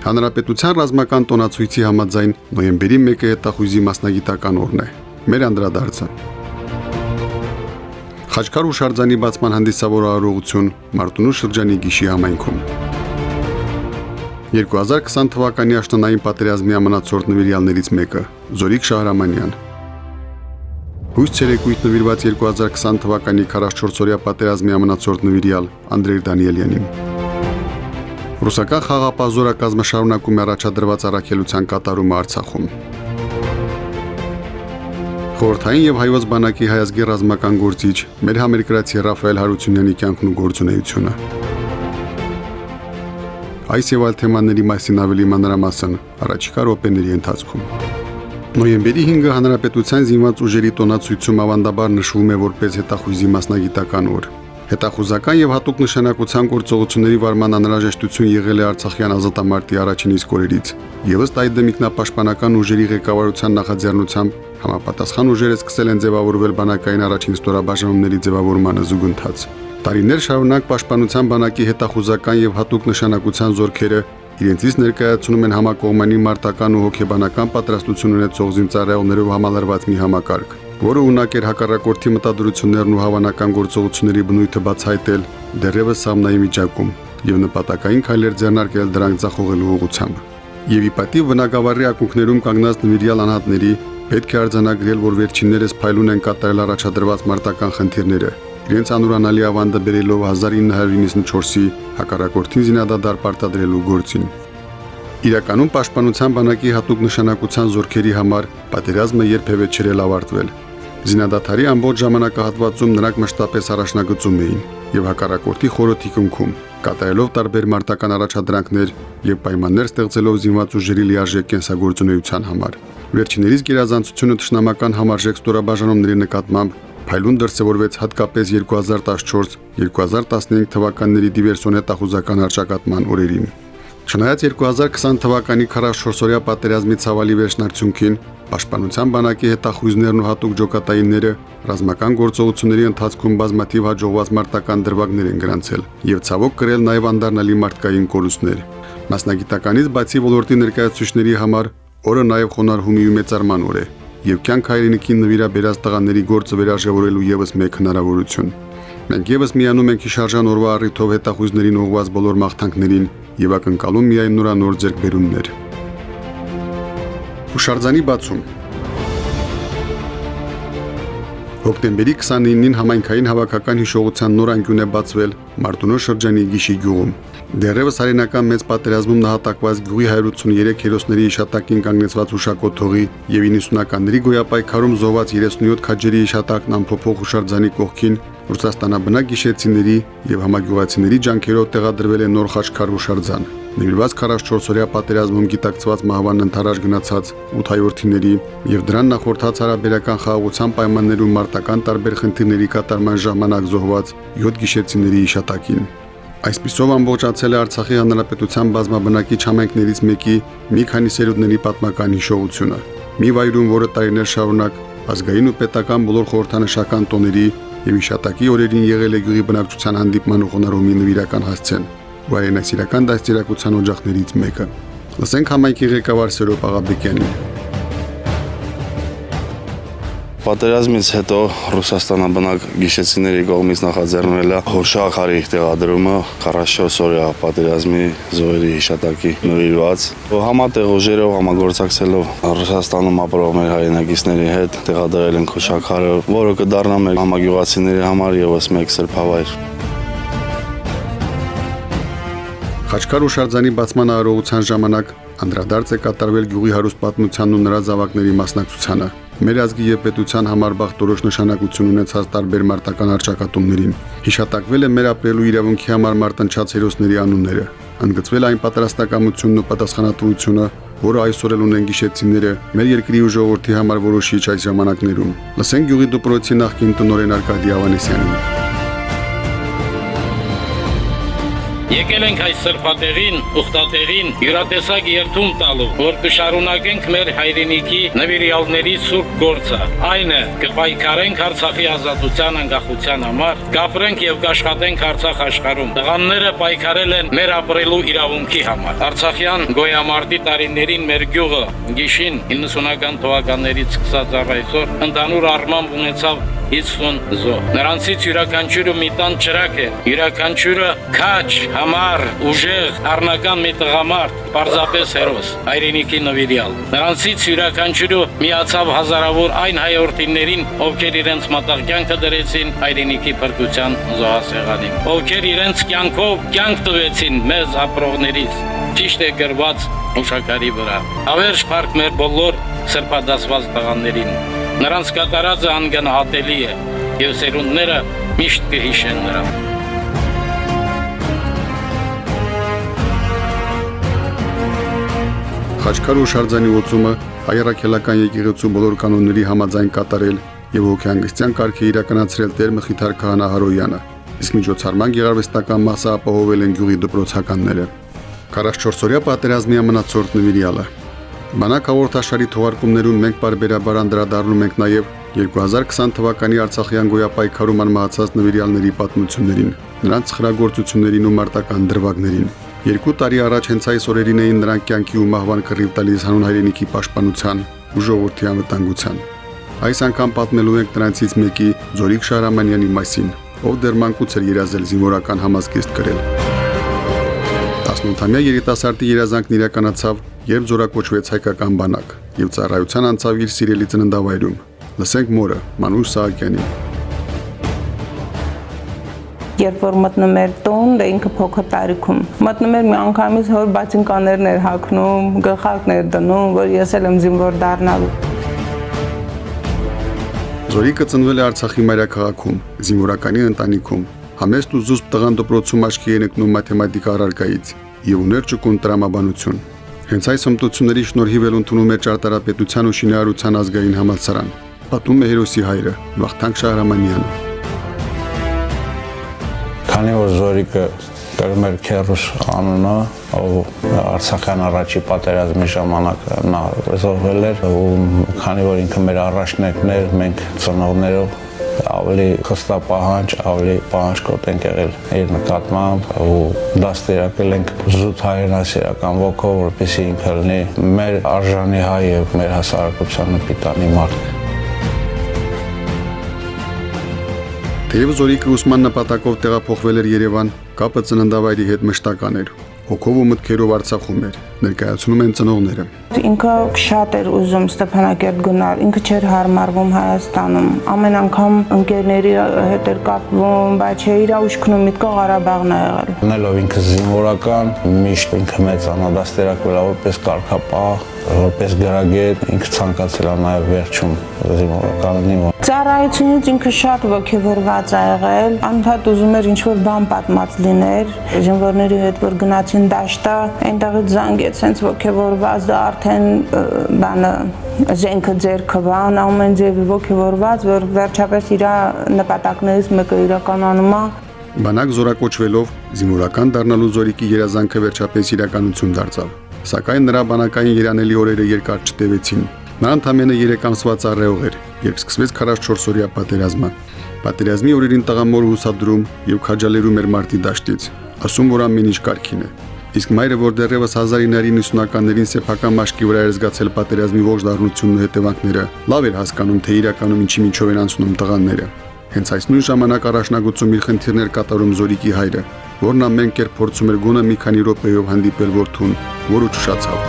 Հանրապետության ռազմական տոնացույցի համաձայն նոյեմբերի 1-ը հետախույզի մասնագիտական օրն է։ Մեր անդրադարձը։ Խաչկար ու Շարձանի բացման հանդիսավոր արարողություն Մարտունու շրջանի Գիշի համայնքում։ 2020 թվականի աշնանային պատերազմի ամնացորդ նվիրյալներից մեկը Զորիկ Շահրամանյան։ Հույս ցերեկույթ նվիրված 2020 թվականի 44-օրյա պատերազմի ամնացորդ նվիրյալ Անդրեյ Դանիելյանին։ Ռուսական խաղապահ զորակազմը շարունակում է առաջադրված առաքելության կատարումը Արցախում։ Խորհրդային եւ հայոց բանակի հայազգի ռազմական գործիչ մեր համերկրացի Ռաֆայել Հարությունյանի կյանքն ու գործունեությունը։ Այս եւ այլ թեմաների մասին ավելի մանրամասն առաջիկա րոպեների ընթացքում։ Նոյեմբերի 5-ը հանրապետության զինված ուժերի տոնացույցում ավանդաբար նշվում է որպես հետախույզի մասնագիտական օր։ Հետախուզական եւ հատուկ նշանակության գործողությունների վարման անհրաժեշտություն եղել է Արցախյան ազատամարտի առաջին իսկ օրերից։ Եվս այդ դեմիկնապաշտպանական ուժերի ղեկավարության նախաձեռնությամբ համապատասխան ուժերը սկսել են ձևավորվել բանակային առաջին ստորաբաժանումների ձևավորմանը զուգընթաց։ Տարիներ շարունակ պաշտպանության բանակի հետախուզական եւ հատուկ նշանակության զորքերը իրենցից ներկայացնում են համակողմանի մարտական ու հոգեբանական պատրաստություն ունեցող զինծառայողներով համալրված մի համակարգ որը ունակ էր հակառակորդի մտադրություններն ու հավանական գործողությունների բնույթը բացահայտել դեռևս սամնայի միջակում եւ նպատակային քայլեր ձեռնարկել դրանք ցախողելու ուղղությամբ։ Եվ ի պատիվ բնակավարի ակունքներում կանգնած նվիրյալ անհատների պետք է արձանագրել, որ վերջիններս փայլուն են կատարել առաջադրված մարտական խնդիրները, իրենց անուրանալի ավանդը բերելով 1994-ի հակառակորդին զինադադար պարտադրելու գործին։ Իրականում պաշտպանության բանակի հատուկ նշանակության զորքերի համար պատերազմը երբևէ չրել ավարտվել, Զինադատարի ամբողջ ժամանակահատվածում նրանք մշտապես առաջնագծում էին եւ հակառակորդի խորը թիկունքում, կատարելով տարբեր մարտական առաջադրանքներ եւ պայմաններ ստեղծելով զինված ուժերի լիարժեք կենսագործունեության համար։ Վերջիներիս գերազանցությունը ճշնամական համարժեք ստորաբաժանումների նկատմամբ փայլուն դրսևորվեց հատկապես 2014-2015 թվականների դիվերսիոն հետախուզական արճակատման օրերին։ Չնայած 2020 թվականի 44-օրյա պատերազմի ցավալի վերջնարդյունքին Պաշտպանության բանակի հետախույզներն ու հատուկ ջոկատայինները ռազմական գործողությունների ընթացքում բազմաթիվ հաջողված մարտական դրվագներ են գրանցել եւ ցավոք կրել նաեւ անդառնալի մարդկային կորուստներ։ Մասնագիտականից բացի ոլորտի ներկայացուցիչների համար օրը նաեւ խոնարհումի ու մեծարման օր է եւ կյանք հայրենիքին նվիրաբերած տղաների գործը վերաժավորելու եւս մեկ հնարավորություն։ Մենք եւս միանում ենք հիշարժան օրվա առիթով հետախույզներին ուղղված բոլոր մաղթանքներին եւ ակնկալում միայն նորանոր ձեռքբերումներ։ Հուշարձանի բացում Հոկտեմբերի 29-ին համայնքային հավաքական հիշողության նոր անկյուն է բացվել Մարտունո շրջանի Գիշի գյուղում։ Դեռևս հայրենական մեծ պատերազմում նահատակված գյուղի 183 հերոսների իշատակին կանգնեցված հուշակոթողի եւ 90-ականների գոյապայքարում զոհված 37 քաջերի իշատակն ամփոփող հուշարձանի կողքին Ռուսաստանաբնակ գիշեցիների եւ համագյուղացիների ջանքերով տեղադրվել է նոր խաչքար հուշարձան։ Նվիրված 44-օրյա պատերազմում գիտակցված մահվան ընթരാճ գնացած 8-րդիների եւ դրան նախորդած հարաբերական խաղաղության պայմաններում մարտական տարբեր խնդիրների կատարման ժամանակ զոհված 7 գիշեցիների իշատակին։ Այսպիսով ամբողջացել է Արցախի հանրապետության բազմաբնակիչ համայնքներից մեկի մի քանի սերունդների պատմական հիշողությունը։ Մի վայրում, որը տարիներ շարունակ ազգային ու պետական բոլոր խորհրդանշական տոների եւ իշատակի օրերին եղել է գյուղի բնակչության հանդիպման ու խոնարհումի նվիրական հասցեն։ Վայրենասիրական դաստիարակության օջախներից մեկը։ Լսենք համայնքի ղեկավար Սերոբ Աղաբեկյանին։ Պատերազմից հետո Ռուսաստանաբնակ գիշեցիների կողմից նախաձեռնել է հոշախարի տեղադրումը 44 օրյա պատերազմի զոհերի հիշատակի նվիրված։ Համատեղ ուժերով համագործակցելով Ռուսաստանում ապրող մեր հայրենակիցների հետ տեղադրել ենք հոշախարը, որը կդառնա մեր համագյուղացիների համար եւս մեկ սրբավայր։ Խաչկար ու Շարձանի բացման արարողության ժամանակ անդրադարձ է կատարվել գյուղի հարուստ պատմությանն ու նրա զավակների մասնակցությանը մեր ազգի եւ պետության համար բախտորոշ նշանակություն ունեցած տարբեր մարտական արճակատումներին։ Հիշատակվել է մեր ապրելու իրավունքի համար մարտնչած հերոսների անունները։ Ընդգծվել այն պատրաստակամությունն ու պատասխանատվությունը, որը այսօր էլ ունեն գիշեցիները, մեր երկրի ու ժողովրդի համար որոշիչ այս ժամանակներում։ Լսենք գյուղի դպրոցի նախկին տնօրեն Արկադի Ավանեսյանին։ Եկել ենք այս սրբատեղին, ուխտատեղին յուրատեսակ երթում տալու, որ կշարունակենք մեր հայրենիքի նվիրյալների սուրբ գործը։ Այն է, կպայքարենք Արցախի ազատության անկախության համար, կապրենք եւ կաշխատենք Արցախ աշխարհում։ Տղաները պայքարել են մեր ապրելու իրավունքի համար։ Արցախյան գոյամարտի տարիներին մեր գյուղը գիշին 90-ական թվականներից սկսած առ այսօր ընդհանուր առմամբ ունեցավ 50 զո։ Նրանցից յուրաքանչյուրը մի տան ճրակ է, յուրաքանչյուրը քաչ, համար, ուժեղ, առնական մի տղամարդ, պարզապես հերոս, հայրենիքի նվիրյալ։ Նրանցից յուրաքանչյուրը միացավ հազարավոր այն հայորդիներին, ովքեր իրենց մտաղկյանքը դրեցին հայրենիքի փրկության զոհասեղանին, ովքեր իրենց կյանքով կյանք տվեցին մեզ ապրողներից ճիշտ է գրված ուշակարի վրա։ Հավերժ փառք մեր բոլոր սրբադասված տղաներին, Նրանց կատարածը անգնահատելի է եւ սերունդները միշտ կհիշեն նրան։ Խաչքար ու Շարձանի ոցումը հայրաքելական եկեղեցու բոլոր կանոնների համաձայն կատարել եւ հոգեանգստյան կարգի իրականացրել Տեր Մխիթար Քահանա Հարոյանը։ Իսկ միջոցառման գեղարվեստական մասը ապահովել են գյուղի դպրոցականները։ 44-օրյա պատերազմի ամնացորդ նվիրյալը. Բանակ հաղորդաշարի թողարկումներում մենք բարբերաբար անդրադառնում ենք նաև 2020 թվականի Արցախյան գոյապայքարում անմահացած նվիրյալների պատմություններին, նրանց խրագործություններին ու մարտական դրվագներին։ Երկու տարի առաջ հենց այս օրերին էին նրանք կյանքի ու մահվան կռիվ տալիս հանուն հայրենիքի պաշտպանության ու ժողովրդի անվտանգության։ Այս անգամ պատմելու ենք նրանցից մեկի Զորիկ Շահրամանյանի մասին, ով դեռ մանկուց էր երազել զինվորական համազգեստ կրել։ 18-ամյա երիտասարդի երազանքն իրականացավ երբ զորակոչվեց հայկական բանակ եւ ծառայության անցավ իր սիրելի ծննդավայրում։ Լսենք մորը Մանուշ Սահակյանին։ Երբ որ մտնում էր տուն, դե ինքը փոքր տարիքում մտնում էր մի անգամից հոր բացինկաներն էր հագնում, գլխարկներ դնում, որ ես էլ եմ զինվոր դառնալու։ Զորիկը ծնվել է Արցախի մայրաքաղաքում, զինվորականի ընտանիքում։ Համեստ ու զուսպ տղան դպրոցում աչքի է նկնում մաթեմատիկա առարկայից եւ ուներ ճկուն տրամաբանություն։ Հենց այս հմտությունների շնորհիվ էլ ընդունում է ճարտարապետության ու շինարարության ազգային համալսարան։ Պատում է հերոսի հայրը Վախթանգ Շահրամանյանը։ Քանի որ Զորիկը կրում էր Քերուս անունը, ով Արցախյան առաջի պատերազմի ժամանակ նա զոհվել էր ու քանի որ ինքը մեր առաջնեկն էր, մենք ծնողներով ավելի խստապահանջ, ավելի պահանջկոտ ենք եղել իր նկատմամբ ու դաստիարակել ենք զուտ հայրենասիրական ոգով, որպեսզի ինքը լինի մեր արժանի հայ եւ մեր հասարակության պիտանի մարդ։ Թեև Զորիկը ուսման նպատակով տեղափոխվել էր Երևան, կապը ծննդավայրի հետ մշտական էր հոգով ու մտքերով Արցախում էր, ներկայացնում են ծնողները։ Ինքը շատ էր ուզում Ստեփանակերտ գնալ, ինքը չէր հարմարվում Հայաստանում։ Ամեն անգամ ընկերների հետ էր կապվում, բայց չէ իր ուշքնում միտքը Ղարաբաղն է եղել։ Ունելով ինքը զինվորական, միշտ ինքը մեծ անադաստերակվել որպես կարգապահ, որպես գրագետ ինքը ցանկացել է նաև վերջում զինվորականնի Ծառայությունից ինքը շատ ողջավորված ա եղել, անընդհատ ուզում էր ինչ-որ բան պատմած լիներ։ Զինվորների հետ որ գնացին դաշտա, այնտեղից զանգեց, հենց ողջավորված դա արդեն բանը զենքը ձերքը բան, ամեն ձևի ողջավորված, որ վերջապես իր նպատակներից մեկը իրականանում է Բանակ զորակոչվելով զինվորական դառնալու զորիկի երազանքը վերջապես իրականություն դարձավ սակայն նրա բանակային երանելի օրերը երկար չտևեցին։ Նա ընդամենը 3 ամսվա ծառայող էր, երբ սկսվեց 44-օրյա պատերազմը։ Պատերազմի օրերին տղամորը հուսադրում եւ քաջալերում էր մարտի դաշտից, ասում որ ամեն ինչ կարքին է։ Իսկ մայրը, որ դեռևս 1990-ականներին սեփական մաշկի վրա էր զգացել պատերազմի ողջ դառնությունն ու հետևանքները, լավ էր հասկանում, թե իրականում ինչի միջով են անցնում տղաները։ Հենց այս նույն ժամանակ առաջնագծում իր խնդիրներ կատարում Զորիկի հայրը, որն ամեն կերպ փորձում էր գոնե մի քանի րոպեով հանդիպել որդուն, որը ճշացավ։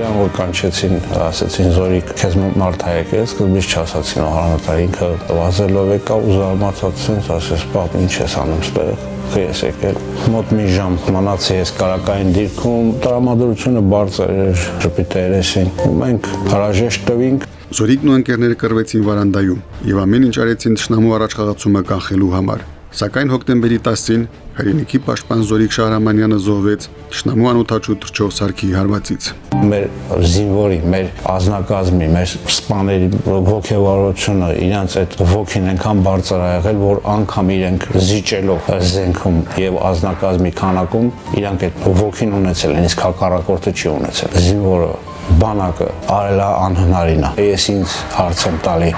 Իրան որ կանչեցին, ասեցին Զորիկ, քեզ մարդ հայեք է, սկզբից չասացին հանրատար ինքը վազելով եկա ու զարմացածին, ասես, «Պապ, ինչ ես անում ստեղ»։ ես եկել մոտ մի ժամ մնացի ես կարակային դիրքում տրամադրությունը բարձր էր ժպիտը երեսին ու մենք հրաժեշտ տվինք Զորիկն ու ընկերները կրվեցին վարանդայում եւ ամեն ինչ արեցին ճշնամու առաջխաղացումը կանխելու համար Սակայն հոկտեմբերի 10-ին հայրենիքի պաշտպան Զորիկ Շահրամանյանը զոհվեց Շնամու անոթաչու թրջող սարքի հարվածից։ Մեր զինվորի, մեր ազնագազմի, մեր սպաների ողջավորությունը իրancs այդ ողքին այնքան բարձր ա եղել, որ անգամ իրենք զիջելով զենքում եւ ազնագազմի քանակում իրանք այդ ողքին ունեցել են, իսկ հակառակորդը չի ունեցել։ Զինվորը բանակը արելա անհնարինը։ Ես ինձ հարց եմ տալի։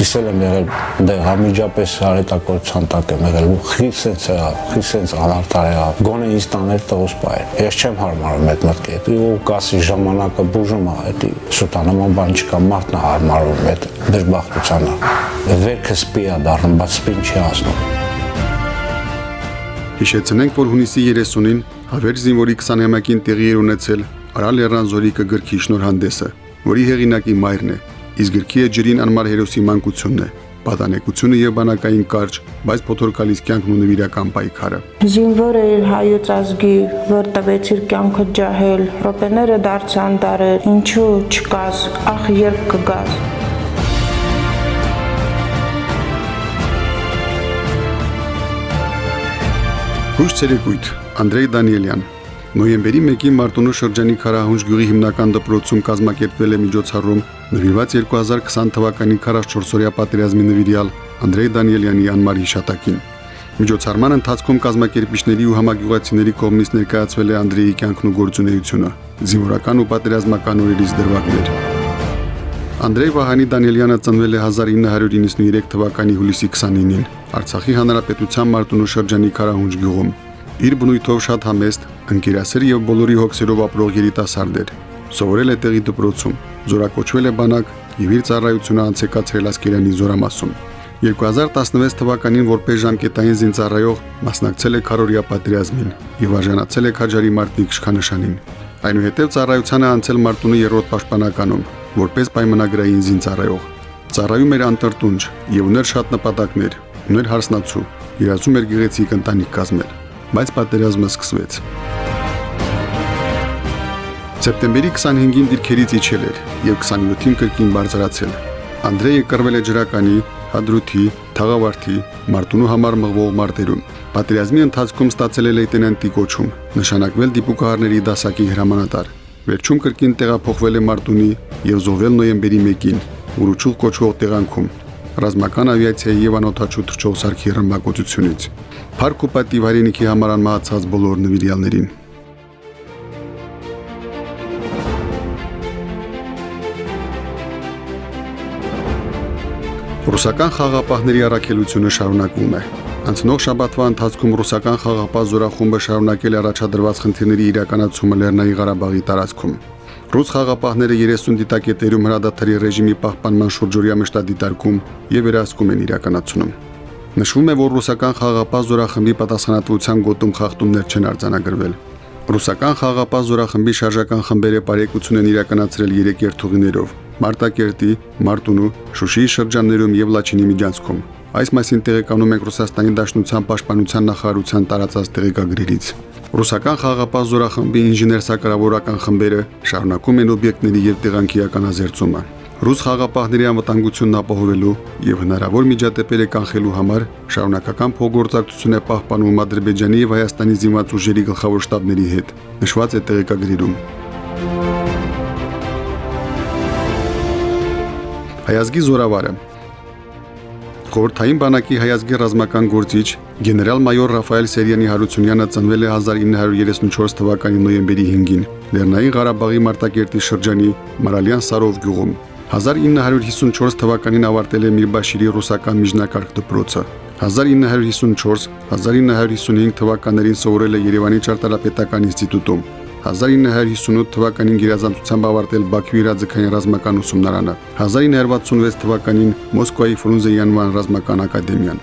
Ես էլ եմ եղել դե համիջապես արետակորցան տակ եմ եղել ու խիստ sense եղա, խիստ sense անարտար եղա։ Գոնե ինձ տաներ տղուս բայր։ Ես չեմ հարմարում այդ մտքի հետ։ Ու կասի ժամանակը բուժում է, դա սուտանման բան չկա, մարդն է հարմարում այդ դժբախտությանը։ Վերքը սպի է դառնում, բայց սպին չի ասնում։ Հիշեցնենք, որ հունիսի 30-ին հավեր զինվորի 20-ամյակին տեղի էր ունեցել Արա Լեռնազորիկը գրքի շնորհանդեսը, որի հեղինակի մայրն է, իսկ գրքի էջերին անմար հերոսի մանկությունն է, պատանեկությունը եւ բանակային կարճ, բայց փոթորկալից կյանքն ու նվիրական պայքարը։ Զինվոր էր հայոց ազգի, որ տվեց իր կյանքը ջահել, ռոպեները դարձան դարեր, ինչու չկաս, ախ երբ կգաս։ Հույս ցերեկույթ Անդրեյ Դանիելյան Նոյեմբերի 1-ին Մարտունու շրջանի Խարահունջ գյուղի հիմնական դպրոցում կազմակերպվել է միջոցառում նվիրված 2020 թվականի 44-օրյա պատերազմի նվիրյալ Անդրեյ Դանիելյանի անմար հիշատակին։ Միջոցառման ընթացքում կազմակերպիչների ու համագյուղացիների կողմից ներկայացվել է Անդրեյի կյանքն ու գործունեությունը, զինվորական ու պատերազմական օրերից դրվագներ։ Անդրեյ Վահանի Դանիելյանը ծնվել է 1993 թվականի հուլիսի 29-ին Արցախի Հանրապետության Մարտունու շրջանի Խարահունջ գյուղում։ Իր բնույթով շատ համեստ, ընկերասեր եւ բոլորի հոգսերով ապրող երիտասարդ էր։ Սովորել է տեղի դպրոցում, զորակոչվել է բանակ եւ իր ծառայությունը անցեկացրել Ասկերանի զորամասում։ 2016 թվականին որպես ժամկետային զինծառայող մասնակցել է Քարորիա պատերազմին եւ արժանացել է Քաջարի մարտի իշխանանշանին։ Այնուհետև ծառայությանը անցել Մարտունի երրորդ պաշտպանականում որպես պայմանագրային զինծառայող։ Ծառայում էր անտրտունջ եւ ուներ շատ նպատակներ, ուներ հարսնացու, երազում էր գեղեցիկ ընտանիք կազմել բայց պատերազմը սկսվեց։ Սեպտեմբերի 25-ին դիրքերից իջել էր եւ 27-ին կրկին բարձրացել։ Անդրեյը կռվել է ջրականի, հադրութի, թաղավարտի, մարտունու համար մղվող մարտերում։ Պատերազմի ընթացքում ստացել է լեյտենանտի կոչում, նշանակվել դիպուկահարների դասակի հրամանատար։ Վերջում կրկին տեղափոխվել է Մարտունի եւ զոհվել նոյեմբերի 1-ին Ուրուչուղ կոչվող տեղանքում ռազմական ավիացիայի եւ անօթաչու թռչող սարքի ռմբակոծությունից։ Փառք ու պատիվ հայրենիքի համար անմահացած բոլոր նվիրյալներին։ Ռուսական խաղապահների առաքելությունը շարունակվում է։ Անցնող շաբաթվա ընթացքում ռուսական խաղապահ զորախումբը շարունակել առաջադրված խնդիրների իրականացումը Լեռնային Ղարաբաղի տարածքում։ Ռուս խաղապահները 30 դիտակետերում հրադադարի ռեժիմի պահպանման շուրջօրյա մշտադիտարկում եւ վերահսկում են իրականացնում։ Նշվում է, որ ռուսական խաղապահ զորախմբի պատասխանատվության գոտում խախտումներ չեն արձանագրվել։ Ռուսական խաղապահ զորախմբի շարժական խմբերը բարեկություն են իրականացրել 3 երթուղիներով՝ Մարտակերտի, Մարտունու, Շուշիի շրջաններում եւ Լաչինի միջանցքում։ Այս մասին տեղեկանում ենք Ռուսաստանի Դաշնության Պաշտպանության նախարարության տարածած տեղեկագրերից։ Ռուսական խաղապահ զորախմբի ինժեներ-սակրավորական խմբերը շարունակում են օբյեկտների եւ տեղանքի ականազերծումը։ Ռուս խաղապահների անվտանգությունն ապահովելու եւ հնարավոր միջադեպերը կանխելու համար շարունակական փոխգործակցություն է պահպանում Ադրբեջանի եւ Հայաստանի զինված ուժերի գլխավոր շտաբների հետ, նշված է տեղեկագրերում։ Հայազգի զորավարը Խորհրդային բանակի հայազգի ռազմական գործիչ գեներալ-մայոր Ռաֆայել Սերյանի Հարությունյանը ծնվել է 1934 թվականի նոյեմբերի 5-ին Լեռնային Ղարաբաղի Մարտակերտի շրջանի Մարալյան Սարով գյուղում։ 1954 թվականին ավարտել է Միրբաշիրի ռուսական միջնակարգ դպրոցը։ 1954-1955 թվականներին սովորել է Երևանի ճարտարապետական ինստիտուտում։ 1958 թվականին գերազանցությամբ ավարտել Բաքվի իրազեկային ռազմական ուսումնարանը, 1966 թվականին Մոսկվայի Ֆրունզե Յանվան ռազմական ակադեմիան։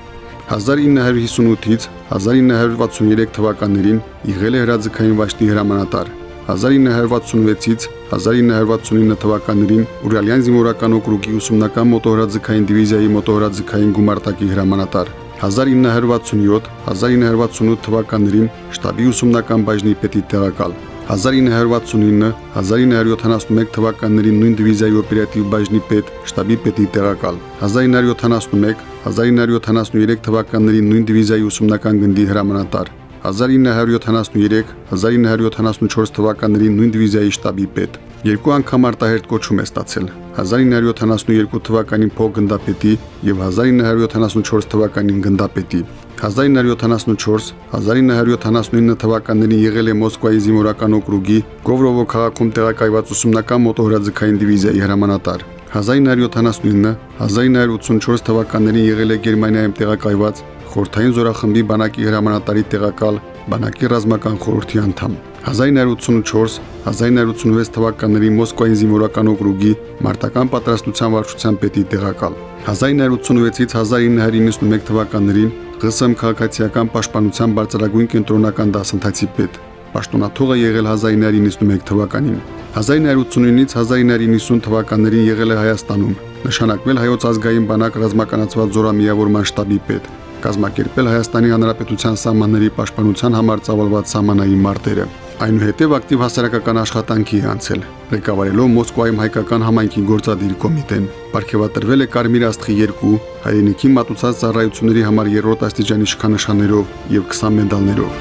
1958-ից 1963 թվականներին եղել է հրաձգային վաշտի հրամանատար։ 1966-ից 1969 թվականներին Ուրալյան զինվորական օկրուգի ուսումնական մոտոհրաձգային դիվիզիայի մոտոհրաձգային գումարտակի հրամանատար։ 1967-1968 թվականներին շտաբի ուսումնական բաժնի պետի տեղակալ 1969-1971 թվականների նույն դիվիզիայի օպերատիվ բաժնի պետ, շտաբի պետի տեղակալ, 1971-1973 թվականների նույն դիվիզիայի ուսումնական գնդի հրամանատար, 1973-1974 թվականների նույն դիվիզիայի շտաբի պետ։ Երկու անգամ արտահերտ կոչում է ստացել. 1972 թվականին փոխգնդապետի եւ 1974 թվականին գնդապետի։ 1974-1979 թվականներին եղել է Մոսկվայի զինվորական օկրուգի Գովրովո քաղաքում տեղակայված ուսումնական մոտոհրաձգային դիվիզիայի հրամանատար։ 1979-1984 թվականներին եղել է Գերմանիայում տեղակայված Խորթային զորախմբի բանակի հրամանատարի տեղակալ բանակի ռազմական խորհրդի անդամ։ 1984-1986 թվականների Մոսկվայի զինվորական օկրուգի մարտական պատրաստության վարչության պետի տեղակալ։ 1986-ից 1991 թվականներին ԳՍՄ քաղաքացիական պաշտպանության բարձրագույն կենտրոնական դասընթացի պետ։ Պաշտոնաթողը եղել 1991 թվականին։ 1989-ից 1990 թվականներին եղել է Հայաստանում, նշանակվել հայոց ազգային բանակ ռազմականացված զորամիավորման շտաբի պետ, կազմակերպել Հայաստանի Հանրապետության սահմանների պաշտպանության համար ծավալված սահմանային մարտերը։ Այնուհետև ակտիվ հասարակական աշխատանքի է անցել, ղեկավարելով Մոսկվայում հայկական համայնքի գործադիր կոմիտեն։ Պարգևատրվել է Կարմիր աստղի 2, հայրենիքի մատուցած ծառայությունների համար երրորդ աստիճանի շքանշաններով եւ 20 մեդալներով։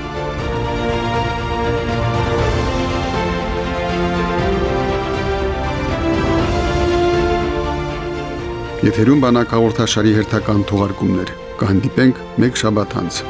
Եթերում բանակ հաղորդաշարի հերթական թողարկումներ։ Կհանդիպենք մեկ շաբաթ անց։